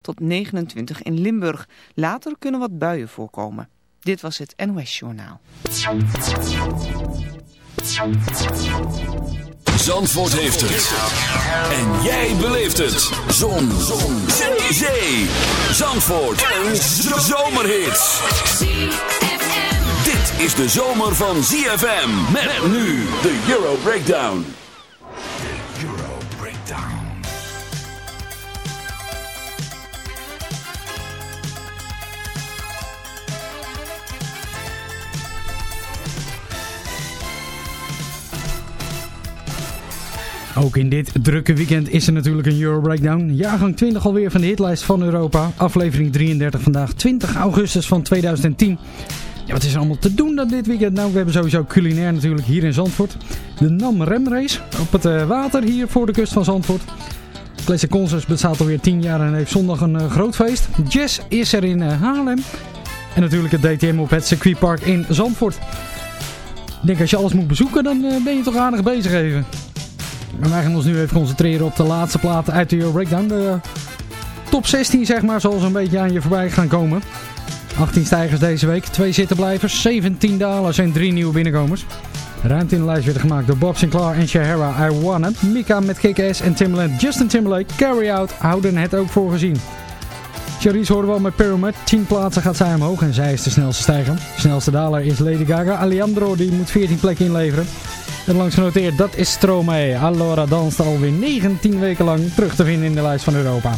tot 29 in Limburg. Later kunnen wat buien voorkomen. Dit was het NOS Journaal. Zandvoort heeft het. En jij beleeft het. Zon. Zon. Zee. Zee. Zandvoort. Een zomerhit. Dit is de zomer van ZFM. Met nu de Euro Breakdown. Ook in dit drukke weekend is er natuurlijk een Euro Breakdown. Jaargang 20 alweer van de hitlijst van Europa. Aflevering 33 vandaag 20 augustus van 2010. Ja, wat is er allemaal te doen dan dit weekend? Nou, we hebben sowieso culinair natuurlijk hier in Zandvoort. De NAM Rem Race op het uh, water hier voor de kust van Zandvoort. Classic Concerts bestaat alweer 10 jaar en heeft zondag een uh, groot feest. Jazz is er in uh, Haarlem. En natuurlijk het DTM op het circuitpark in Zandvoort. Ik denk als je alles moet bezoeken, dan ben je toch aardig bezig even. Maar wij gaan ons nu even concentreren op de laatste platen uit de Euro Breakdown. De top 16 zeg maar, zal een beetje aan je voorbij gaan komen. 18 stijgers deze week, 2 zittenblijvers, 17 dalers en 3 nieuwe binnenkomers. Ruimte in de lijst werd gemaakt door Bob Sinclair en Shahara I Want It. Mika met Kick-Ass en Timbaland, Justin Timberlake, Carry Out houden het ook voor gezien. Charisse hoorde wel met Pyramid. 10 plaatsen gaat zij omhoog en zij is de snelste stijger. De snelste daler is Lady Gaga. Alejandro die moet 14 plekken inleveren. En langs genoteerd, dat is Stromae. Allora danst alweer 19 weken lang terug te vinden in de lijst van Europa.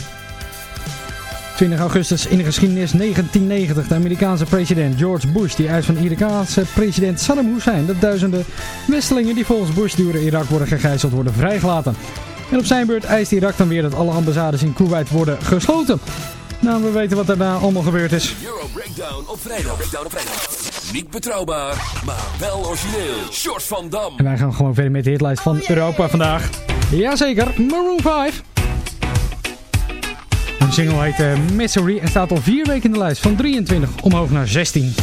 20 augustus in de geschiedenis 1990. De Amerikaanse president George Bush die eist van de Iraakse president Saddam Hussein dat duizenden westelingen die volgens Bush door Irak worden gegijzeld worden vrijgelaten. En op zijn beurt eist Irak dan weer dat alle ambassades in Kuwait worden gesloten. Nou, we weten wat daarna allemaal gebeurd is. Euro Breakdown op vrijdag. Breakdown op vrijdag. Niet betrouwbaar, maar wel origineel. Short van Dam. En wij gaan gewoon verder met de hitlijst van Europa vandaag. Jazeker, Maroon 5. De single heet uh, Misery en staat al vier weken in de lijst. Van 23 omhoog naar 16.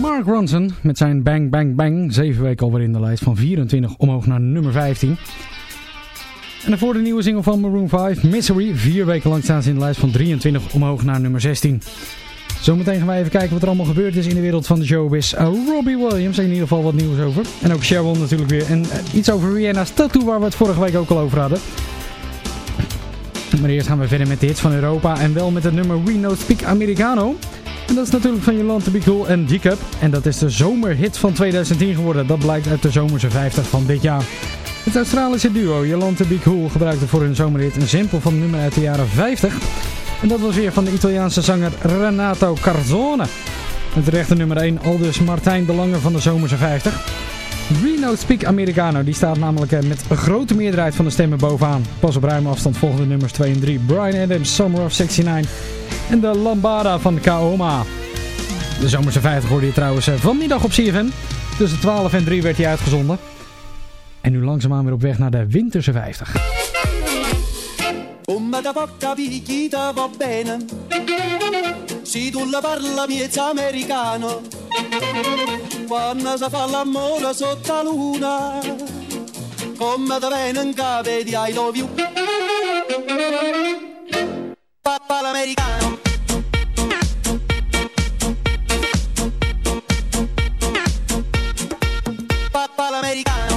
Mark Ronson met zijn Bang Bang Bang. Zeven weken alweer in de lijst van 24 omhoog naar nummer 15. En voor de nieuwe single van Maroon 5, Misery. Vier weken lang staan ze in de lijst van 23 omhoog naar nummer 16. Zometeen gaan wij even kijken wat er allemaal gebeurd is in de wereld van de showbiz. Uh, Robbie Williams, in ieder geval wat nieuws over. En ook Sharon natuurlijk weer. En uh, iets over Rihanna's tattoo waar we het vorige week ook al over hadden. Maar eerst gaan we verder met de hits van Europa. En wel met het nummer We No Speak Americano. En dat is natuurlijk van Jolante Be Cool en D-Cup. En dat is de zomerhit van 2010 geworden. Dat blijkt uit de zomerse 50 van dit jaar. Het Australische duo Jolante Be Cool gebruikte voor hun zomerhit een simpel van nummer uit de jaren 50. En dat was weer van de Italiaanse zanger Renato Carzone. Het rechte nummer 1, aldus Martijn de van de zomerse 50. Reno Speak Americano, die staat namelijk eh, met een grote meerderheid van de stemmen bovenaan. Pas op ruime afstand volgende nummers 2 en 3. Brian Adams, Summer of 69 en de Lambada van Kaoma. De zomerse 50 hoorde je trouwens eh, vanmiddag op CFM. Tussen 12 en 3 werd hij uitgezonden. En nu langzaamaan weer op weg naar de winterse 50. Come Si tu la parla americano quando si fa l'amore sotto la luna, come te viene in cave di I love you. Papà l'americano. Papa l'americano.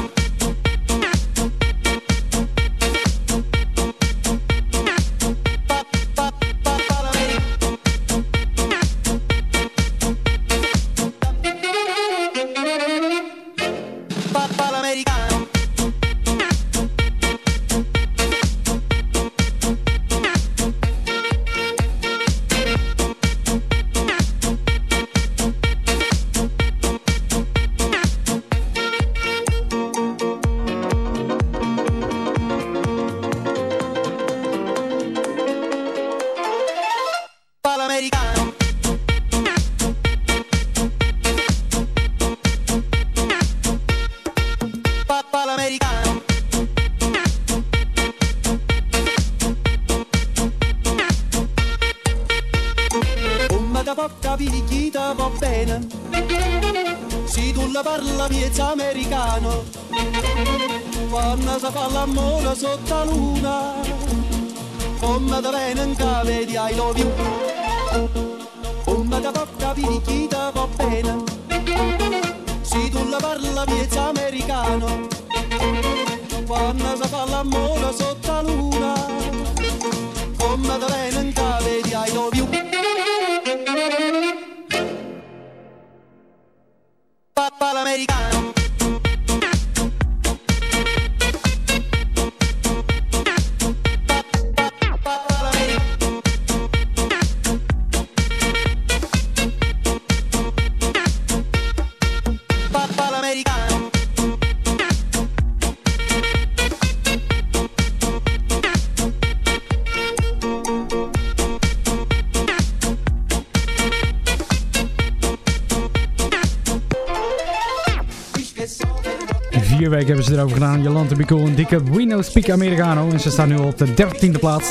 Erover gedaan. Jolante Bicol, een dikke We Speak Americano. En ze staan nu op de dertiende plaats.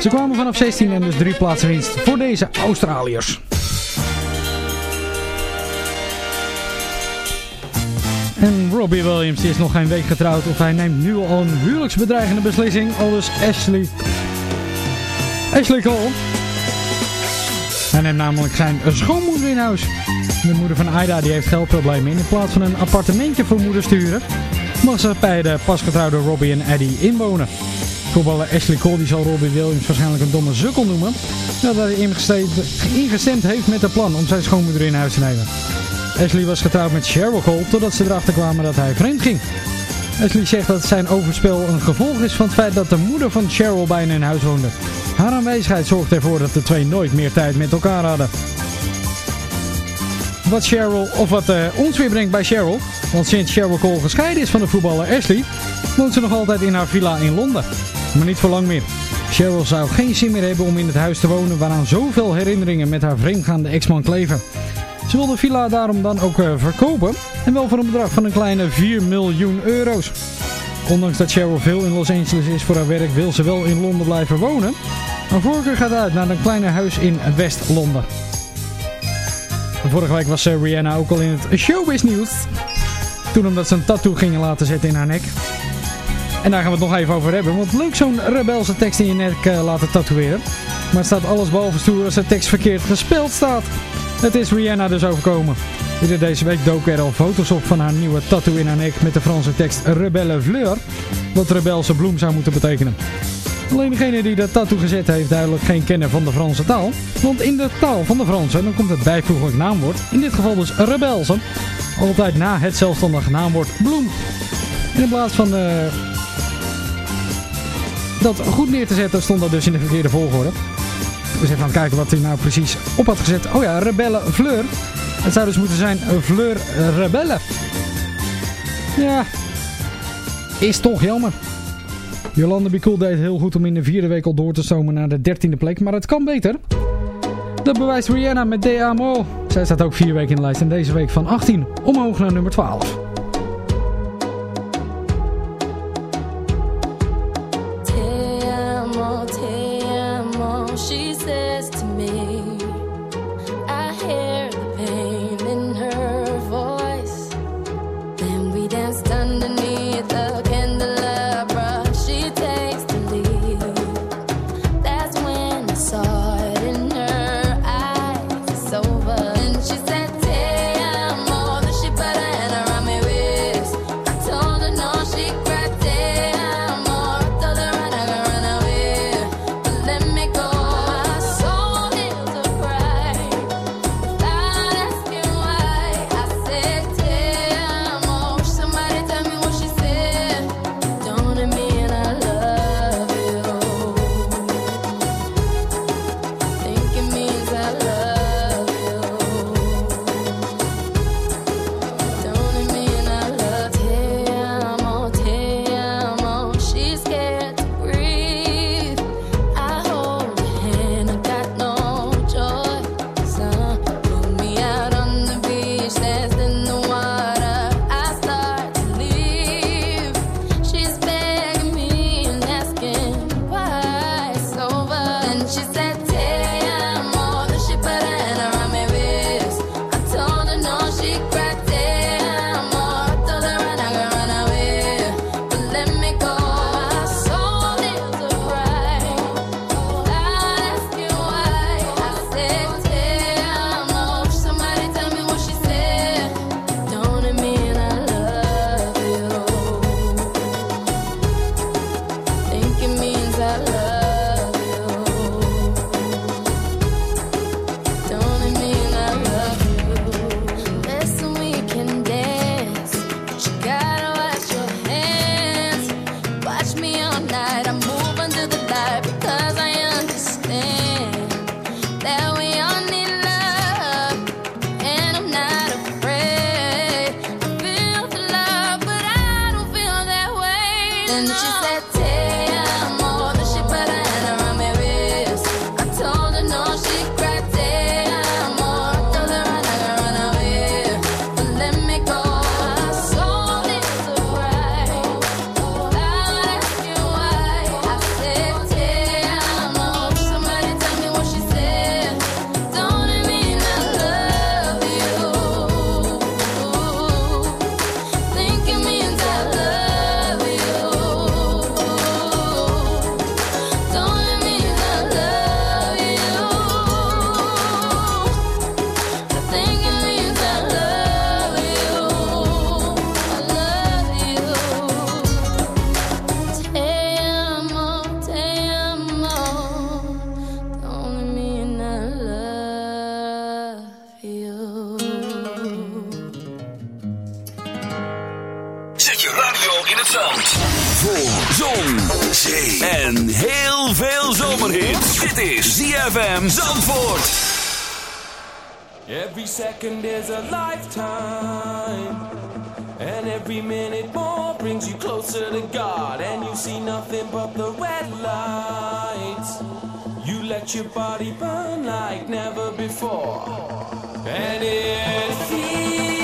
Ze kwamen vanaf 16 en dus drie plaatsen winst voor deze Australiërs. En Robbie Williams is nog geen week getrouwd of hij neemt nu al een huwelijksbedreigende beslissing. Aldus Ashley, Ashley Cole. Hij neemt namelijk zijn schoonmoeder in huis. De moeder van Aida die heeft geldproblemen. En in plaats van een appartementje voor moeder te huren, mag ze bij de pasgetrouwde Robbie en Eddie inwonen. Voetballer Ashley Cole die zal Robbie Williams waarschijnlijk een domme sukkel noemen. Nadat hij ingestemd, heeft met het plan om zijn schoonmoeder in huis te nemen. Ashley was getrouwd met Cheryl Cole totdat ze erachter kwamen dat hij vreemd ging. Ashley zegt dat zijn overspel een gevolg is van het feit dat de moeder van Cheryl bij hen in huis woonde. Haar aanwezigheid zorgde ervoor dat de twee nooit meer tijd met elkaar hadden. Wat Cheryl, of wat eh, ons weer brengt bij Cheryl. Want sinds Cheryl Cole gescheiden is van de voetballer Ashley, woont ze nog altijd in haar villa in Londen. Maar niet voor lang meer. Cheryl zou geen zin meer hebben om in het huis te wonen waaraan zoveel herinneringen met haar vreemdgaande ex-man kleven. Ze wil de villa daarom dan ook eh, verkopen. En wel voor een bedrag van een kleine 4 miljoen euro's. Ondanks dat Cheryl veel in Los Angeles is voor haar werk, wil ze wel in Londen blijven wonen. Haar voorkeur gaat uit naar een kleine huis in West-Londen. Vorige week was eh, Rihanna ook al in het showbiz nieuws. Toen omdat ze een tattoo gingen laten zetten in haar nek. En daar gaan we het nog even over hebben. Want leuk zo'n rebelse tekst in je nek eh, laten tatoeëren. Maar het staat alles behalve stoer als de tekst verkeerd gespeld staat. Het is Rihanna dus overkomen. Eerder deze week doken er al foto's op van haar nieuwe tattoo in haar nek met de Franse tekst Rebelle Fleur. Wat rebelse bloem zou moeten betekenen. Alleen degene die dat tattoo gezet heeft duidelijk geen kenner van de Franse taal. Want in de taal van de Fransen dan komt het bijvoeglijk naamwoord, in dit geval dus rebelse, altijd na het zelfstandige naamwoord bloem. In plaats van uh, dat goed neer te zetten stond dat dus in de verkeerde volgorde. Dus even aan het kijken wat hij nou precies op had gezet. Oh ja, Rebelle Fleur. Het zou dus moeten zijn Fleur Rebelle. Ja, is toch jammer. Jolande Bicol deed heel goed om in de vierde week al door te stomen naar de dertiende plek, maar het kan beter. Dat bewijst Rihanna met De Amo. Zij staat ook vier weken in de lijst en deze week van 18 omhoog naar nummer 12. Zon, zee en heel veel zomerhit. Dit is ZFM Zandvoort. Every second is a lifetime. And every minute more brings you closer to God. And you see nothing but the red lights. You let your body burn like never before. And it feels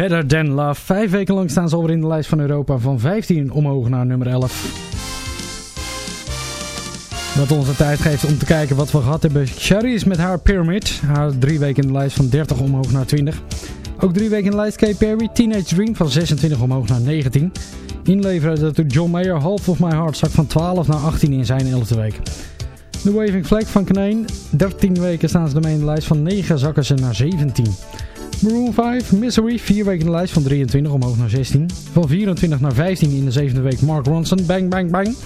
Better Than Love. Vijf weken lang staan ze alweer in de lijst van Europa. Van 15 omhoog naar nummer 11. Wat ons de tijd geeft om te kijken wat we gehad hebben. Charisse met haar Pyramid. Haar drie weken in de lijst van 30 omhoog naar 20. Ook drie weken in de lijst Kate Perry. Teenage Dream van 26 omhoog naar 19. Inleveren dat door John Mayer. Half of My Heart zak van 12 naar 18 in zijn 11e week. De Waving Flag van Kneen. 13 weken staan ze ermee in de lijst. Van 9 zakken ze naar 17. Maroon 5, Misery, 4 weken in de lijst van 23 omhoog naar 16. Van 24 naar 15 in de zevende week Mark Ronson, Bang Bang Bang.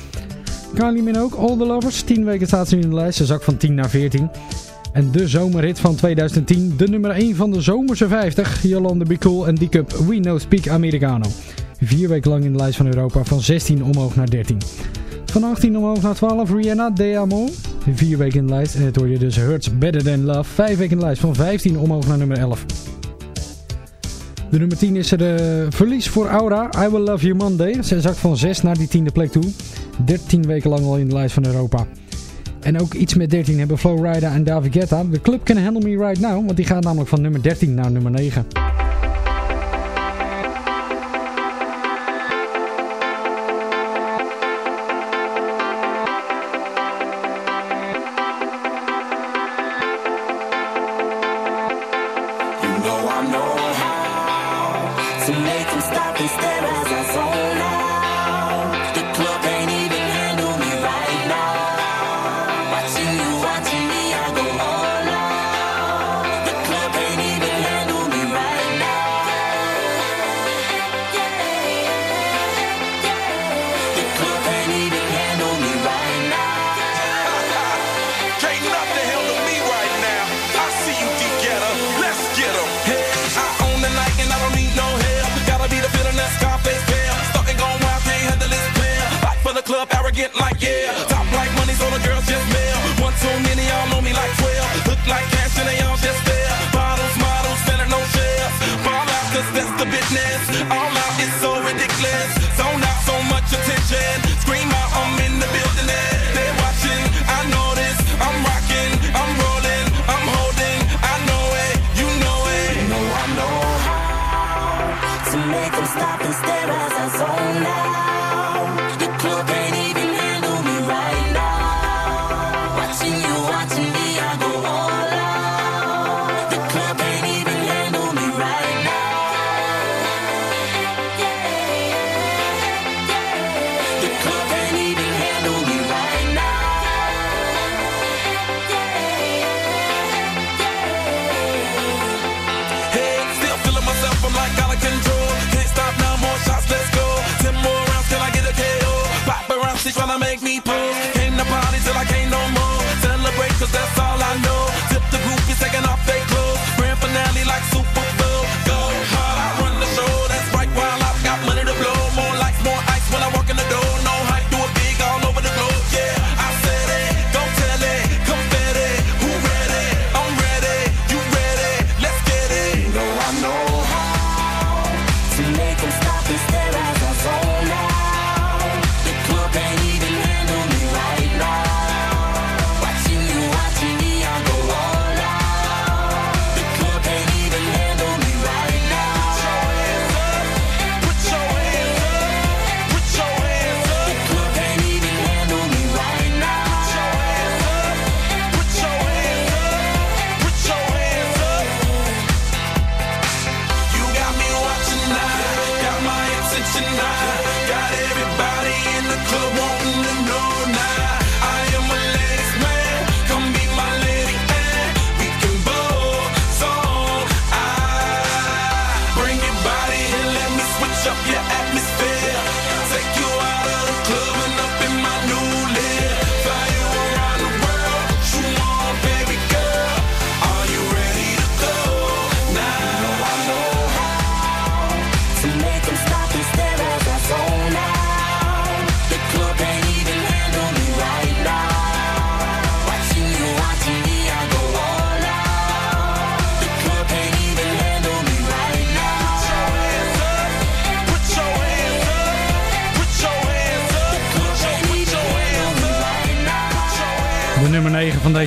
Kylie Minogue, All The Lovers, 10 weken staat ze nu in de lijst, ze zak van 10 naar 14. En de zomerhit van 2010, de nummer 1 van de zomerse 50, Yolanda Be Cool en D-Cup We Know Speak Americano. Vier weken lang in de lijst van Europa, van 16 omhoog naar 13. Van 18 omhoog naar 12, Rihanna, De Amo. Vier weken in de lijst, en het hoor je dus Hurts Better Than Love. Vijf weken in de lijst, van 15 omhoog naar nummer 11. De nummer 10 is er de verlies voor Aura. I Will Love You Monday. Ze zak van 6 naar die tiende plek toe. 13 weken lang al in de lijst van Europa. En ook iets met 13 hebben Flowrider en David Guetta. De club Can Handle Me Right Now. Want die gaat namelijk van nummer 13 naar nummer 9. Arrogant like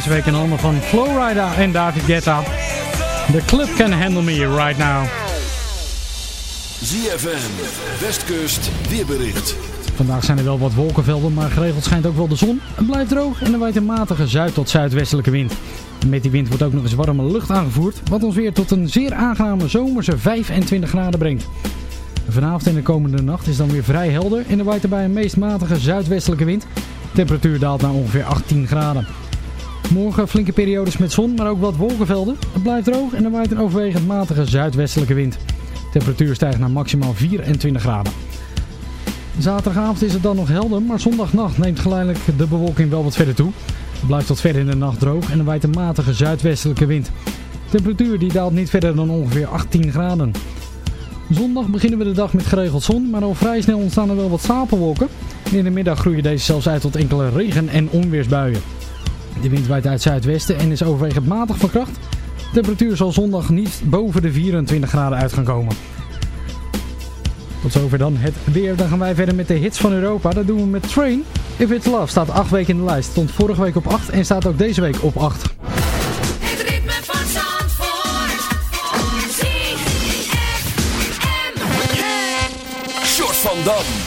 deze week in handen van Flowrider en David Guetta. The club can handle me right now. ZFM, Westkust, weerbericht. Vandaag zijn er wel wat wolkenvelden, maar geregeld schijnt ook wel de zon. Het blijft droog en er waait een matige zuid- tot zuidwestelijke wind. En met die wind wordt ook nog eens warme lucht aangevoerd, wat ons weer tot een zeer aangename zomerse 25 graden brengt. Vanavond en de komende nacht is dan weer vrij helder en er waait erbij een meest matige zuidwestelijke wind. De temperatuur daalt naar ongeveer 18 graden. Morgen flinke periodes met zon, maar ook wat wolkenvelden. Het blijft droog en er waait een overwegend matige zuidwestelijke wind. De temperatuur stijgt naar maximaal 24 graden. Zaterdagavond is het dan nog helder, maar zondagnacht neemt geleidelijk de bewolking wel wat verder toe. Het blijft tot ver in de nacht droog en er waait een matige zuidwestelijke wind. De temperatuur die daalt niet verder dan ongeveer 18 graden. Zondag beginnen we de dag met geregeld zon, maar al vrij snel ontstaan er wel wat stapelwolken. En in de middag groeien deze zelfs uit tot enkele regen- en onweersbuien. De wind waait uit zuidwesten en is overwegend matig van kracht. De temperatuur zal zondag niet boven de 24 graden uit gaan komen. Tot zover dan het weer. Dan gaan wij verder met de hits van Europa. Dat doen we met Train. If It's Love staat 8 weken in de lijst. Stond vorige week op 8 en staat ook deze week op 8. Het ritme van Zandvoort. Short van Dam.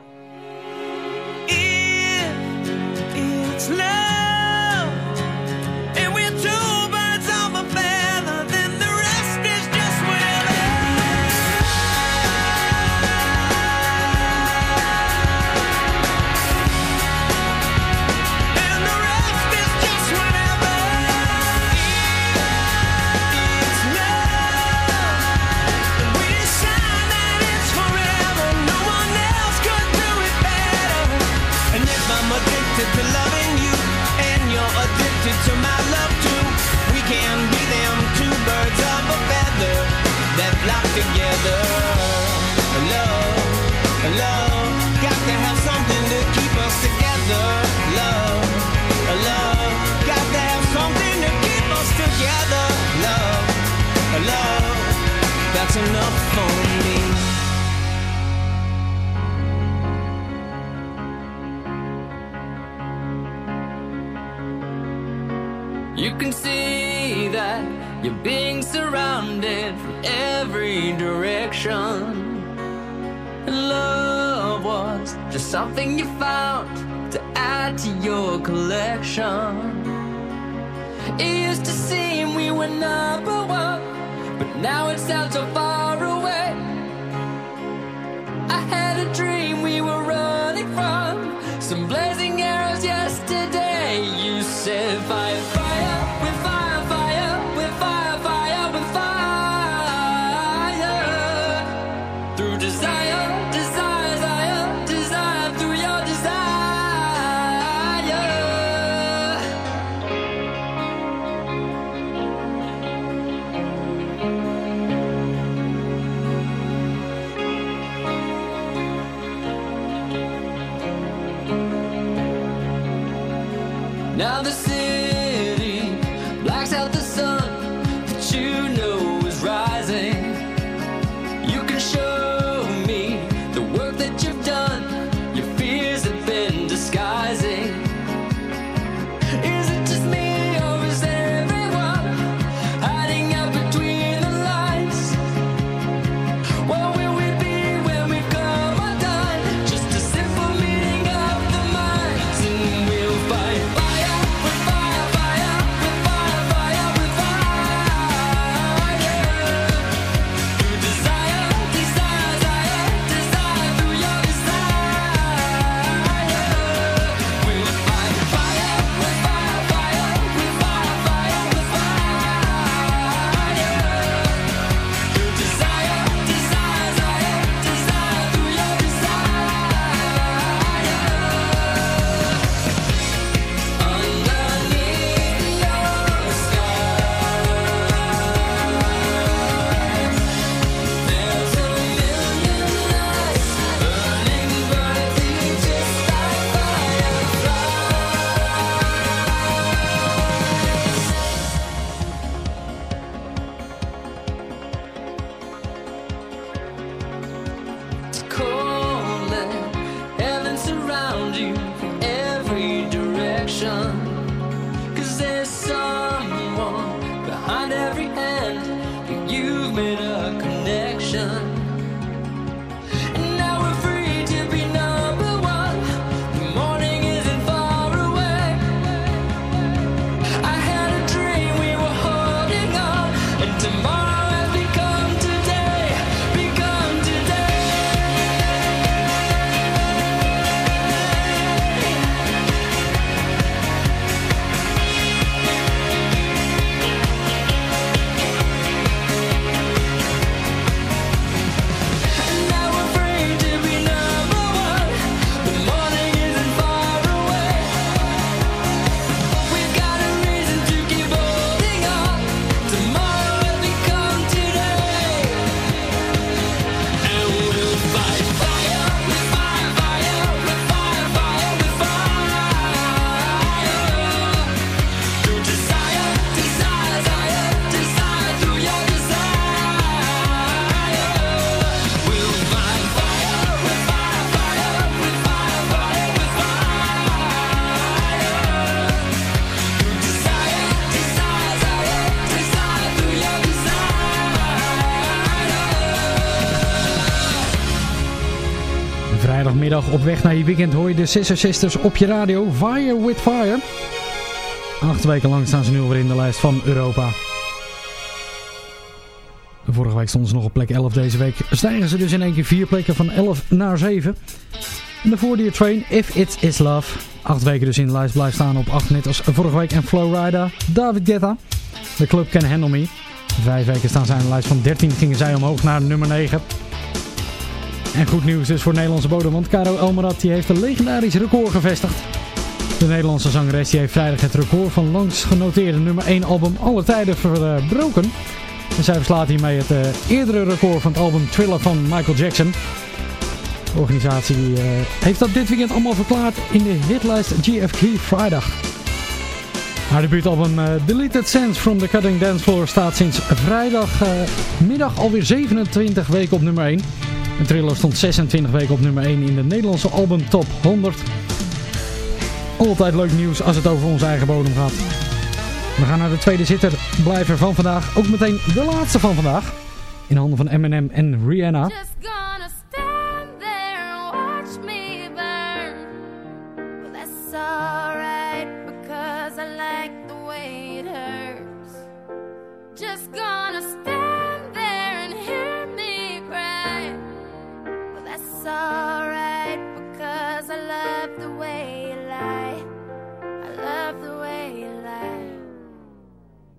Now the city op weg naar je weekend hoor je de Sister Sisters op je radio. Fire with Fire. Acht weken lang staan ze nu alweer in de lijst van Europa. Vorige week stonden ze nog op plek 11. Deze week stijgen ze dus in één keer vier plekken van 11 naar 7. En de Dear Train, If It Is Love. Acht weken dus in de lijst blijft staan op 8 net als vorige week. En Flowrider, David Guetta. De club Can Handle Me. Vijf weken staan zij in de lijst van 13. Gingen zij omhoog naar nummer 9. En goed nieuws dus voor Nederlandse bodem, want Caro Elmerat die heeft een legendarisch record gevestigd. De Nederlandse zangeres die heeft vrijdag het record van langs genoteerde nummer 1 album alle tijden verbroken. En zij verslaat hiermee het eh, eerdere record van het album Thriller van Michael Jackson. De organisatie eh, heeft dat dit weekend allemaal verklaard in de hitlijst GFK Vrijdag. Haar debuutalbum eh, Deleted Sense from the Cutting Dance Floor staat sinds vrijdagmiddag alweer 27 weken op nummer 1. En Thriller stond 26 weken op nummer 1 in de Nederlandse album Top 100. Altijd leuk nieuws als het over onze eigen bodem gaat. We gaan naar de tweede zitter blijver van vandaag. Ook meteen de laatste van vandaag. In handen van Eminem en Rihanna.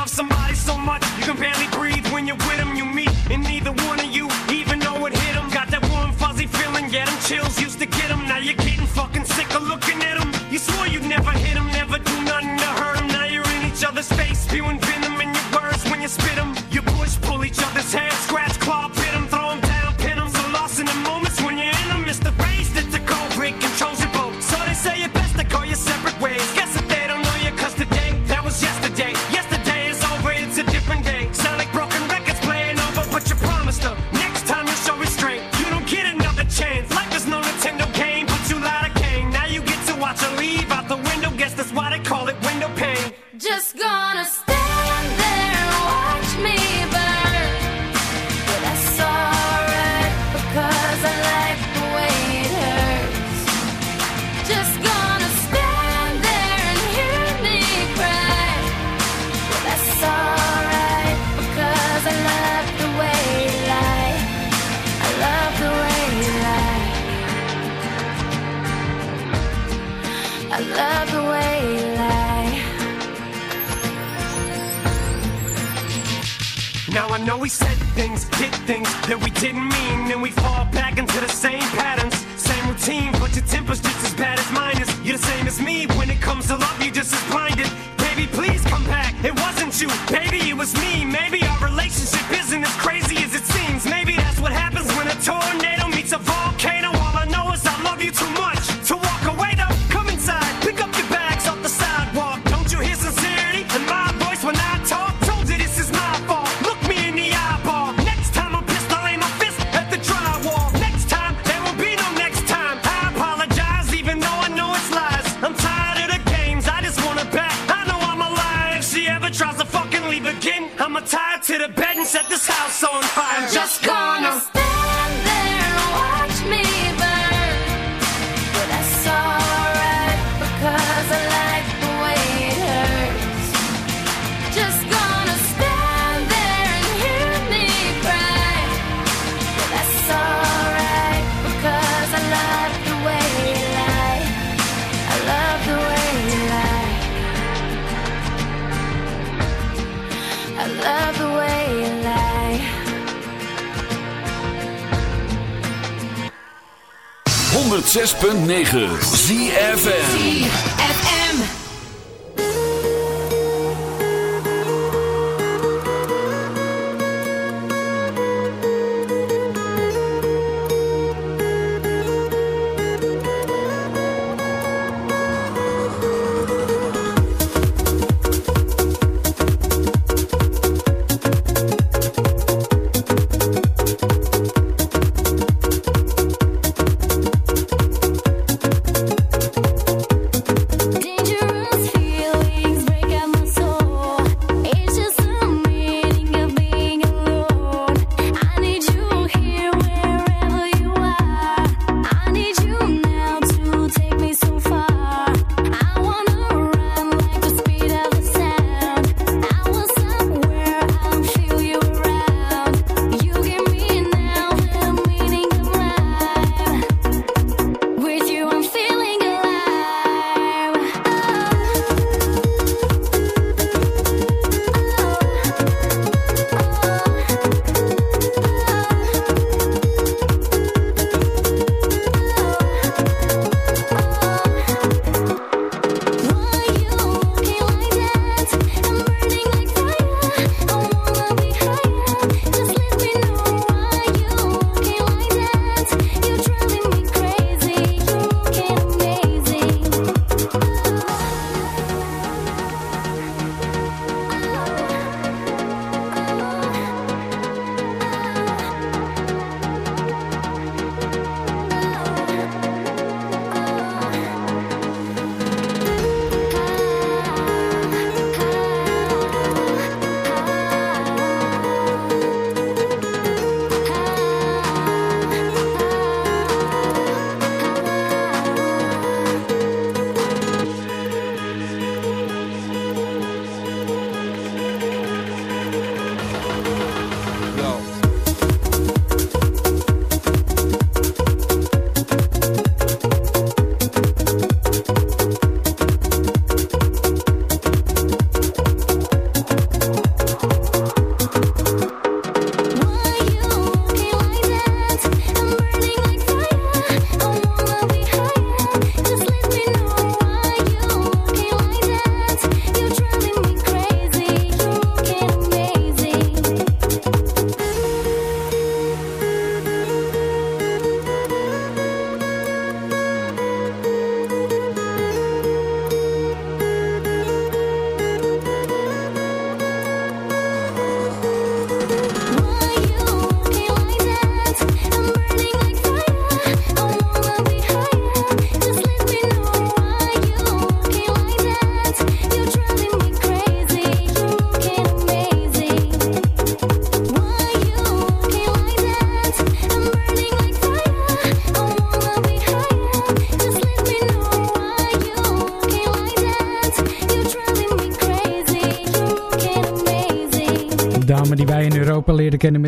love somebody so much you can barely breathe when you're with them? You meet, and neither one of you even know it hit them. Got that warm, fuzzy feeling, get them chills, used to get them. Now you're getting fucking sick of looking at them. You swore you'd never hit them, never do nothing to hurt them. Now you're in each other's face, spewing venom in your words when you spit them. You push, pull each other's hair, scratch, claw,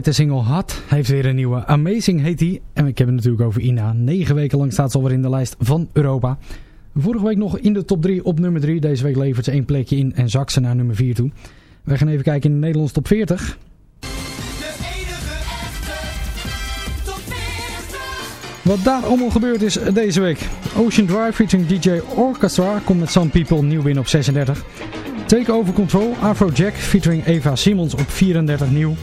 de single Hot. Heeft weer een nieuwe. Amazing heet die. En ik heb het natuurlijk over Ina. Negen weken lang staat ze alweer in de lijst van Europa. Vorige week nog in de top 3 op nummer 3. Deze week levert ze één plekje in en zakt ze naar nummer 4 toe. We gaan even kijken in de Nederlands top 40. Wat daar allemaal gebeurd is deze week. Ocean Drive featuring DJ Orchestra komt met Some People nieuw binnen op 36. Take Over Control, Afrojack featuring Eva Simons op 34 nieuw.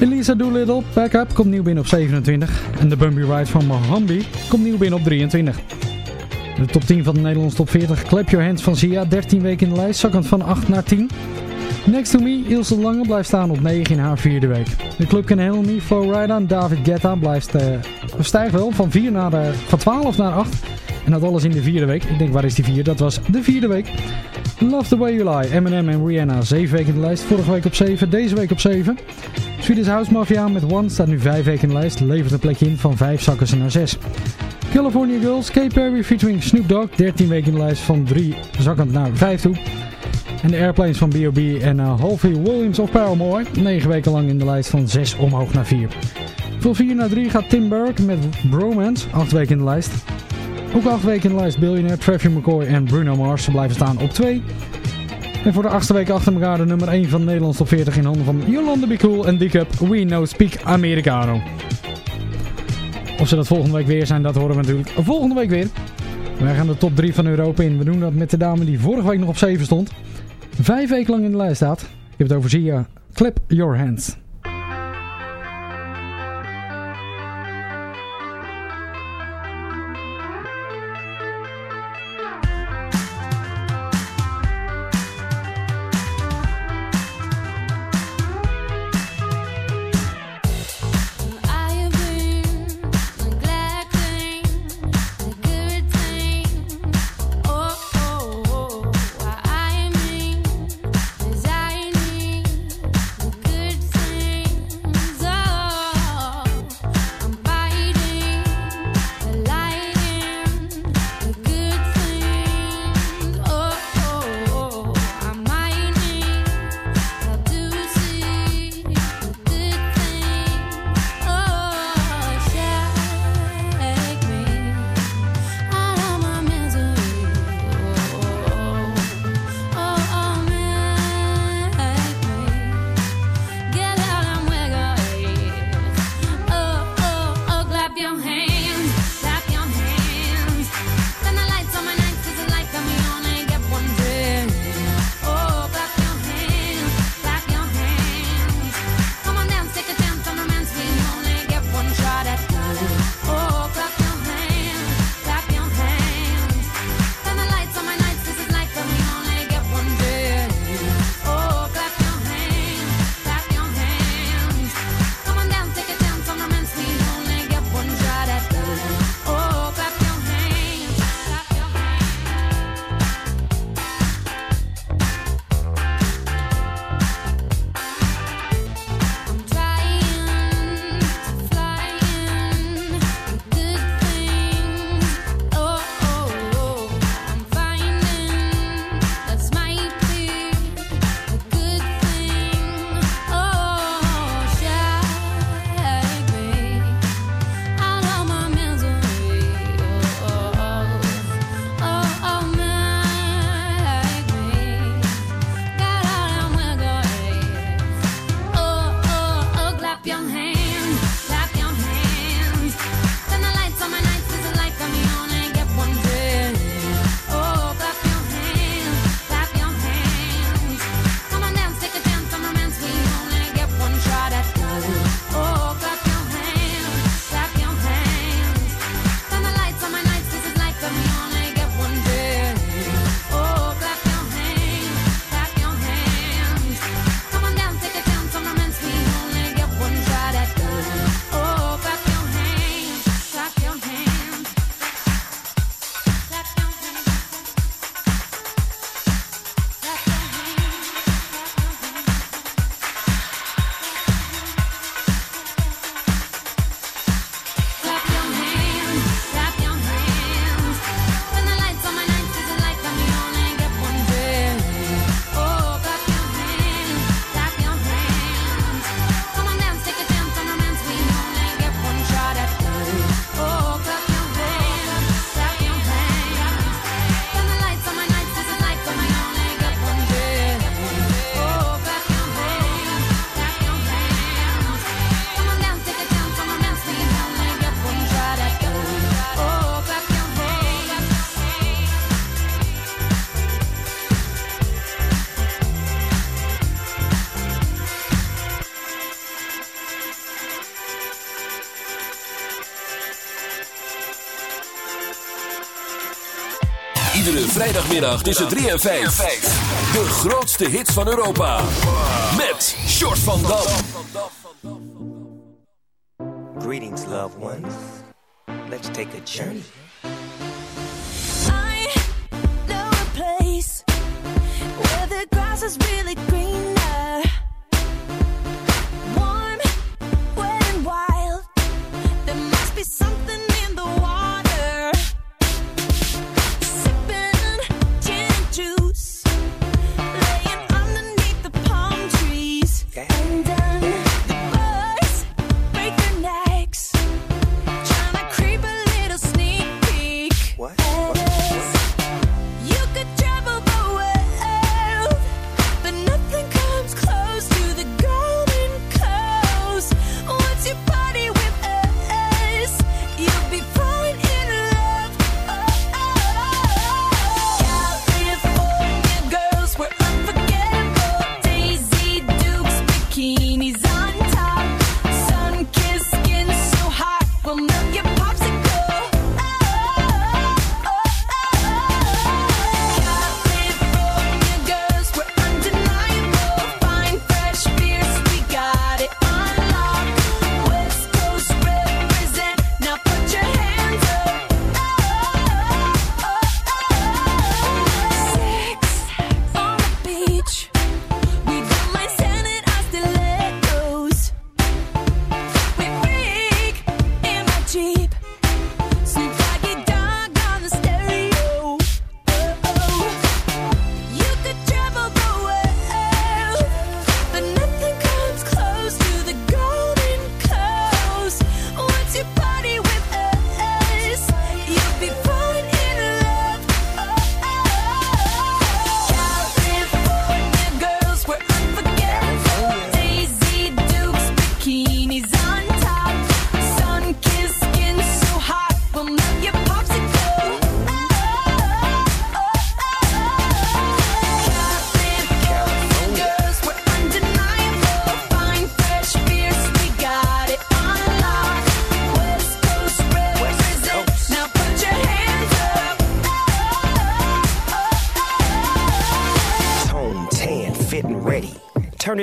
Elisa Doolittle, Backup, komt nieuw binnen op 27. En de Bumpy Ride van Mohambi komt nieuw binnen op 23. De top 10 van de Nederlandse top 40. Clap Your Hands van Sia, 13 weken in de lijst, zakkend van 8 naar 10. Next to Me, Ilse Lange blijft staan op 9 in haar vierde week. De Club Can Handle Me, Flow Rider, David Guetta blijft, uh, stijgt wel van, 4 naar de, van 12 naar 8. En dat alles in de vierde week. Ik denk, waar is die vier? Dat was de vierde week. Love the Way You Lie, Eminem en Rihanna, 7 weken in de lijst. Vorige week op 7, deze week op 7. Swedish House Mafia met One staat nu 5 weken in de lijst. Levert een plekje in van 5 zakken ze naar 6. California Girls, Kate Perry featuring Snoop Dogg, 13 weken in de lijst van 3 zakkend naar 5 toe. En de Airplanes van B.O.B. en uh, Williams of Paramore, 9 weken lang in de lijst van 6 omhoog naar 4. Van 4 naar 3 gaat Tim Burke met Bromance, 8 weken in de lijst. Ook 8 weken in de lijst Billionaire, Travis McCoy en Bruno Mars blijven staan op 2. En voor de achtste week achter elkaar de nummer 1 van Nederlands top 40 in handen van Yolanda Be Cool en Dick Up We Know Speak Americano. Of ze dat volgende week weer zijn, dat horen we natuurlijk volgende week weer. Wij gaan de top 3 van Europa in. We doen dat met de dame die vorige week nog op 7 stond. Vijf weken lang in de lijst staat. Ik heb het over Zia. Clap Your Hands. Vrijdagmiddag tussen 3 en 5. De grootste hits van Europa. Met Short van Dam. Greetings, loved ones. Let's take a journey. I know a place where the grass is really greener.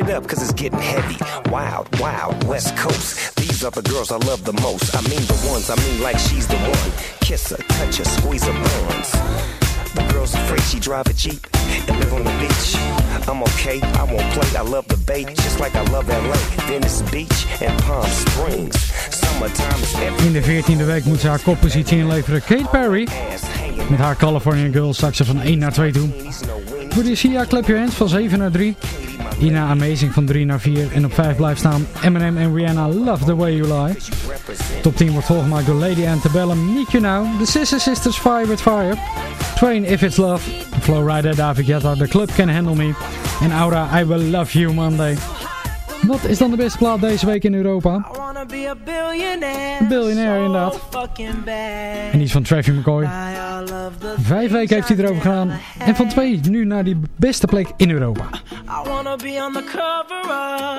It up, cause it's getting heavy. Wild, wild, West Coast. These are the girls I love the most. I mean the ones, I mean like she's the one. Kiss her, touch her, squeeze her buns. The girl's afraid she drive a Jeep and live on the beach. I'm okay, I won't play. I love the bay, just like I love LA. Venice Beach and Palm Springs. Summertime is In de 14e week moet ze haar koppositie inleveren. Kate Perry met haar Californian Girls straks van 1 naar 2 toe. Voor de Sia Clap Your Hands van 7 naar 3. Ina Amazing van 3 naar 4. En op 5 blijft staan Eminem en Rihanna Love The Way You Lie. Top 10 wordt volgemaakt door Lady Antebellum, Need You Now, The Sister Sisters Fire With Fire, Train If It's Love, Flowrider David Guetta, The Club Can Handle Me en Aura I Will Love You Monday. Wat is dan de beste plaat deze week in Europa? Wanna be a billionaire. Inderdaad. En die is van Travis McCoy. Vijf weken heeft hij erover gedaan. En van twee nu naar die beste plek in Europa. I wanna be on the cover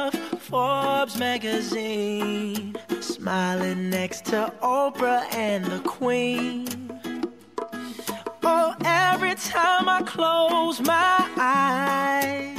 of Forbes magazine, smiling next to Oprah and the Queen. Oh, every time I close my eyes,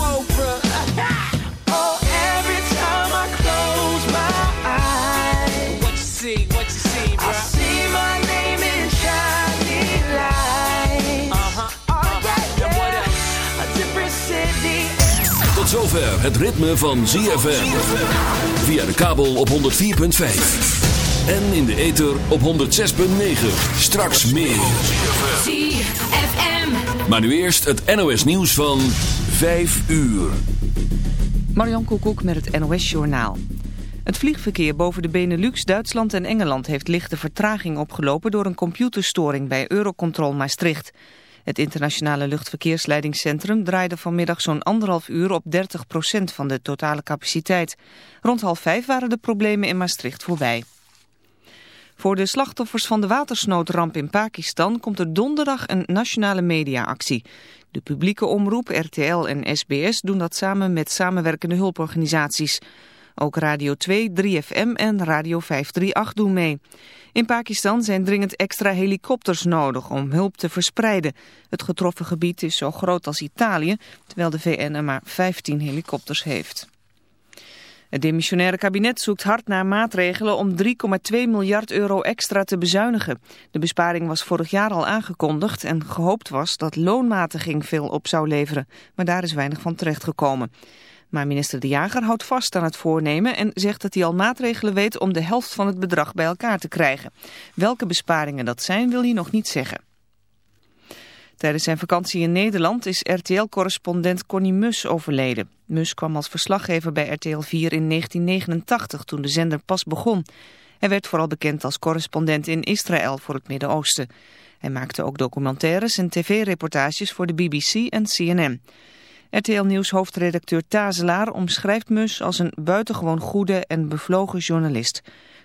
zover het ritme van ZFM. Via de kabel op 104.5. En in de ether op 106.9. Straks meer. ZFM. Maar nu eerst het NOS nieuws van 5 uur. Marion Koekoek met het NOS Journaal. Het vliegverkeer boven de Benelux, Duitsland en Engeland heeft lichte vertraging opgelopen door een computerstoring bij Eurocontrol Maastricht. Het internationale luchtverkeersleidingscentrum draaide vanmiddag zo'n anderhalf uur op 30% van de totale capaciteit. Rond half vijf waren de problemen in Maastricht voorbij. Voor de slachtoffers van de watersnoodramp in Pakistan komt er donderdag een nationale mediaactie. De publieke omroep, RTL en SBS doen dat samen met samenwerkende hulporganisaties. Ook Radio 2, 3FM en Radio 538 doen mee. In Pakistan zijn dringend extra helikopters nodig om hulp te verspreiden. Het getroffen gebied is zo groot als Italië, terwijl de VN er maar 15 helikopters heeft. Het demissionaire kabinet zoekt hard naar maatregelen om 3,2 miljard euro extra te bezuinigen. De besparing was vorig jaar al aangekondigd en gehoopt was dat loonmatiging veel op zou leveren. Maar daar is weinig van terechtgekomen. Maar minister De Jager houdt vast aan het voornemen en zegt dat hij al maatregelen weet om de helft van het bedrag bij elkaar te krijgen. Welke besparingen dat zijn wil hij nog niet zeggen. Tijdens zijn vakantie in Nederland is RTL-correspondent Connie Mus overleden. Mus kwam als verslaggever bij RTL 4 in 1989 toen de zender pas begon. Hij werd vooral bekend als correspondent in Israël voor het Midden-Oosten. Hij maakte ook documentaires en tv-reportages voor de BBC en CNN. RTL Nieuws hoofdredacteur Tazelaar omschrijft Mus als een buitengewoon goede en bevlogen journalist.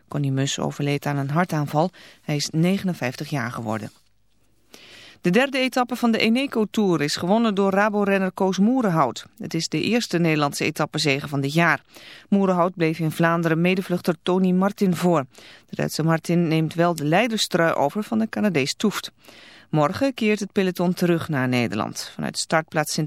Connie Mus overleed aan een hartaanval. Hij is 59 jaar geworden. De derde etappe van de Eneco Tour is gewonnen door Rabo-renner Koos Moerenhout. Het is de eerste Nederlandse etappezege van dit jaar. Moerenhout bleef in Vlaanderen medevluchter Tony Martin voor. De Duitse Martin neemt wel de leiderstrui over van de Canadees Toeft. Morgen keert het peloton terug naar Nederland. Vanuit startplaats Sint